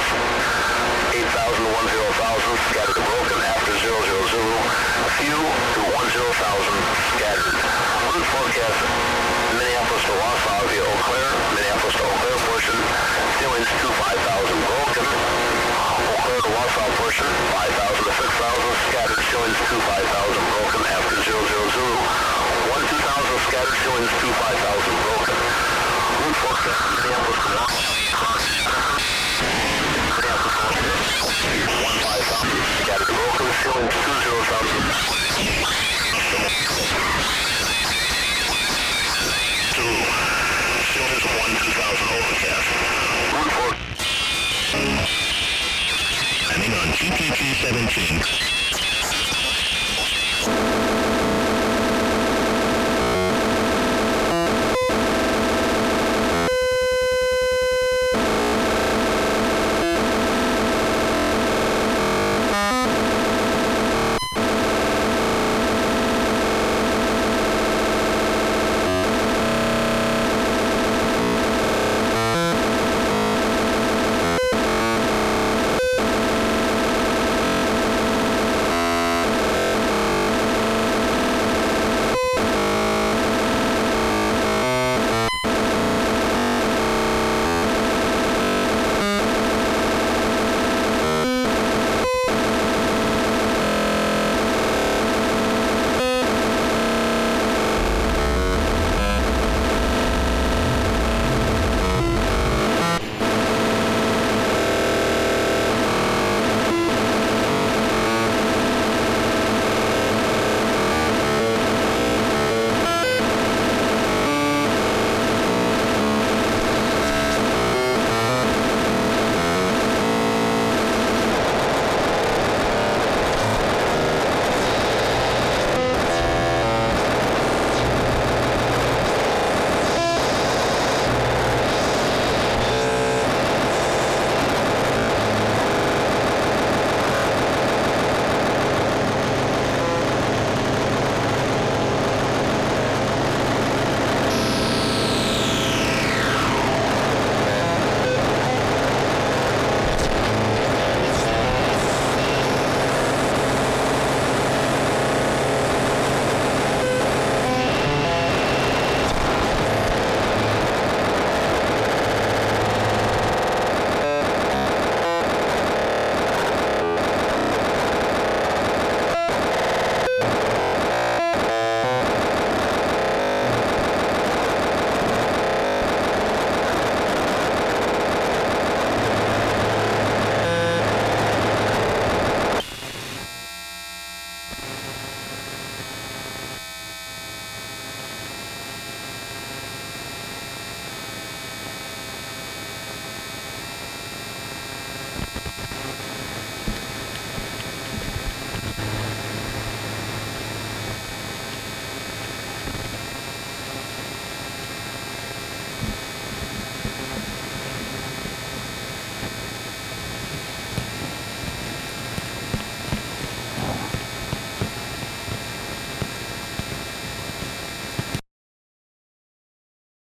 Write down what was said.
8000, scattered to broken after 000, few to 10,000, scattered. Route forecast, Minneapolis to Wausau via Eau Claire, Minneapolis to Eau Claire portion, ceilings to 5,000 broken. Eau Claire to Wausau portion, 5,000 to 6,000, scattered ceilings to 5,000 broken after 000, 1 2,000 scattered ceilings to 5,000 broken. Overcast. Forecast. On GTT 17.